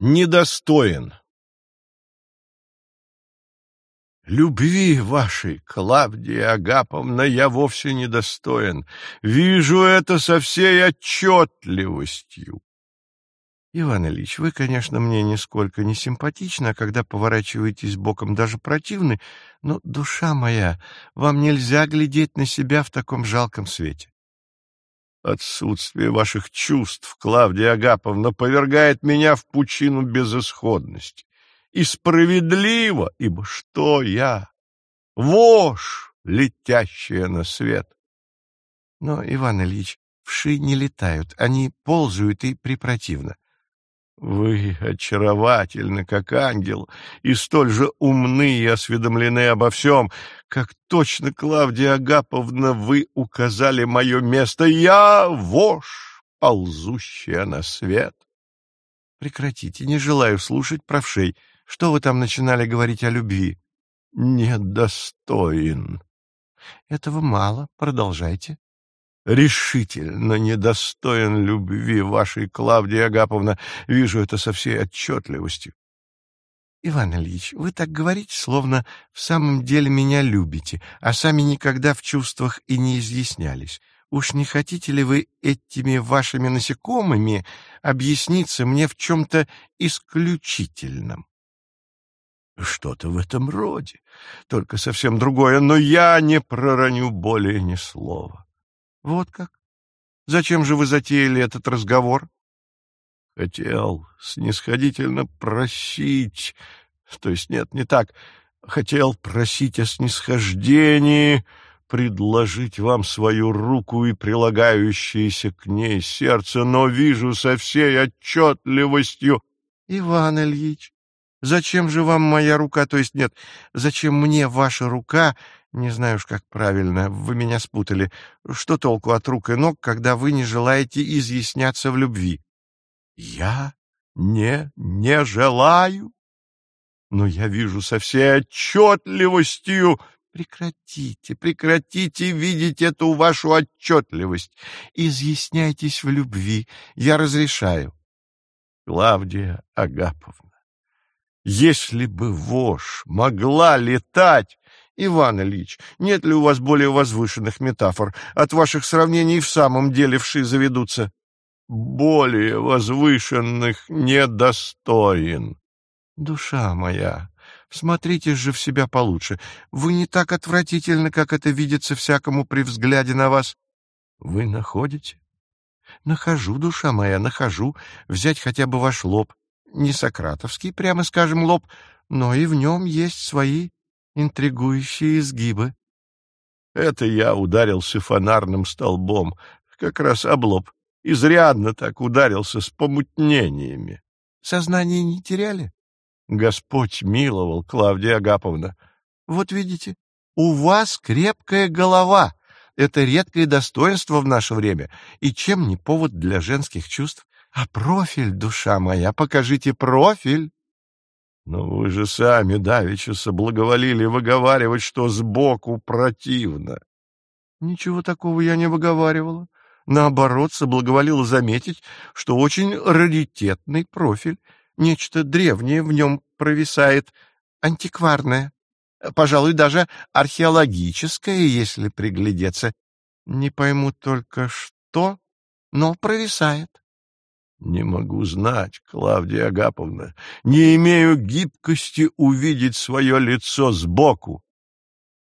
недостоин. Любви вашей, Клавдия Агаповна, я вовсе недостоин. Вижу это со всей отчетливостью. Иван Ильич, вы, конечно, мне нисколько не симпатичны, а когда поворачиваетесь боком, даже противны, но, душа моя, вам нельзя глядеть на себя в таком жалком свете. Отсутствие ваших чувств, Клавдия Агаповна, повергает меня в пучину безысходности. И справедливо, ибо что я? Вошь, летящая на свет. Но, Иван Ильич, вши не летают, они ползают и препротивно. Вы очаровательны, как ангел, и столь же умны и осведомлены обо всем, как точно, Клавдия Агаповна, вы указали мое место. Я вошь, ползущая на свет. Прекратите, не желаю слушать правшей. Что вы там начинали говорить о любви? Недостоин. Этого мало, продолжайте решительно недостоин любви вашей, Клавдия Агаповна. Вижу это со всей отчетливостью. Иван Ильич, вы так говорите, словно в самом деле меня любите, а сами никогда в чувствах и не изъяснялись. Уж не хотите ли вы этими вашими насекомыми объясниться мне в чем-то исключительном? Что-то в этом роде, только совсем другое, но я не пророню более ни слова. Вот как? Зачем же вы затеяли этот разговор? Хотел снисходительно просить, то есть нет, не так. Хотел просить о снисхождении, предложить вам свою руку и прилагающееся к ней сердце, но вижу со всей отчетливостью... Иван Ильич, зачем же вам моя рука, то есть нет, зачем мне ваша рука, не знаю уж, как правильно, вы меня спутали. Что толку от рук и ног, когда вы не желаете изъясняться в любви? Я не, не желаю. Но я вижу со всей отчетливостью... Прекратите, прекратите видеть эту вашу отчетливость. Изъясняйтесь в любви, я разрешаю. Клавдия Агаповна, если бы вошь могла летать, Иван Ильич, нет ли у вас более возвышенных метафор? От ваших сравнений в самом деле вши заведутся. Более возвышенных недостоин. Душа моя, смотрите же в себя получше. Вы не так отвратительны, как это видится всякому при взгляде на вас. Вы находите? Нахожу, душа моя, нахожу. Взять хотя бы ваш лоб. Не сократовский, прямо скажем, лоб, но и в нем есть свои интригующие изгибы. Это я ударился фонарным столбом, как раз облоб. Изрядно так ударился с помутнениями. Сознание не теряли? Господь миловал, Клавдия Агаповна. Вот видите, у вас крепкая голова. Это редкое достоинство в наше время. И чем не повод для женских чувств? А профиль, душа моя, покажите профиль. Но вы же сами давеча соблаговолили выговаривать, что сбоку противно. Ничего такого я не выговаривала. Наоборот, соблаговолила заметить, что очень раритетный профиль, нечто древнее в нем провисает, антикварное, пожалуй, даже археологическое, если приглядеться. Не пойму только что, но провисает. Не могу знать, Клавдия Агаповна, не имею гибкости увидеть свое лицо сбоку.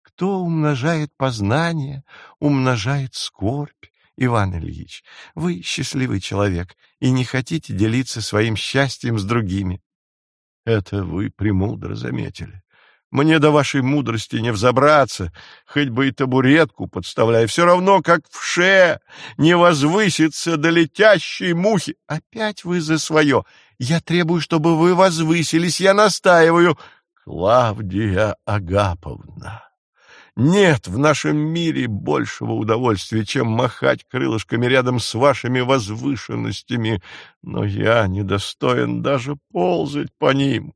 Кто умножает познание, умножает скорбь. Иван Ильич, вы счастливый человек и не хотите делиться своим счастьем с другими. Это вы премудро заметили. Мне до вашей мудрости не взобраться, хоть бы и табуретку подставляй, все равно, как в ше, не возвыситься до летящей мухи. Опять вы за свое. Я требую, чтобы вы возвысились, я настаиваю. Клавдия Агаповна, нет в нашем мире большего удовольствия, чем махать крылышками рядом с вашими возвышенностями, но я недостоин даже ползать по ним.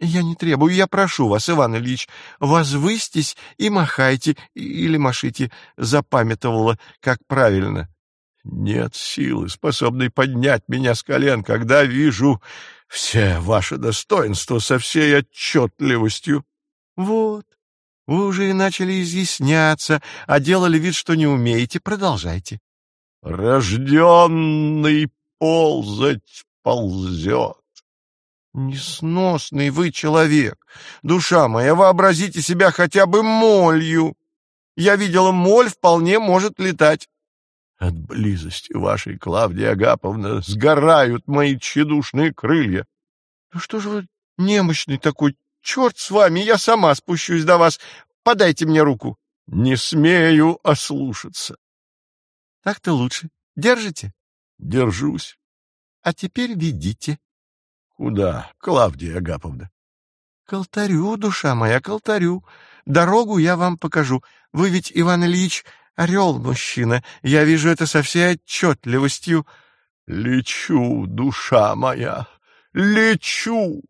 Я не требую, я прошу вас, Иван Ильич, возвыстись и махайте, или машите, запамятовала, как правильно. Нет силы, способной поднять меня с колен, когда вижу все ваши достоинства со всей отчетливостью. Вот, вы уже и начали изъясняться, а делали вид, что не умеете. Продолжайте. Рожденный ползать ползет. Несносный вы человек. Душа моя, вообразите себя хотя бы молью. Я видела, моль вполне может летать. От близости вашей, Клавдия Агаповна, сгорают мои тщедушные крылья. Ну что же вы немощный такой? Черт с вами, я сама спущусь до вас. Подайте мне руку. Не смею ослушаться. Так-то лучше. Держите? Держусь. А теперь ведите. Куда, Клавдия Агаповна? К алтарю, душа моя, к алтарю. Дорогу я вам покажу. Вы ведь, Иван Ильич, орел-мужчина. Я вижу это со всей отчетливостью. Лечу, душа моя, лечу.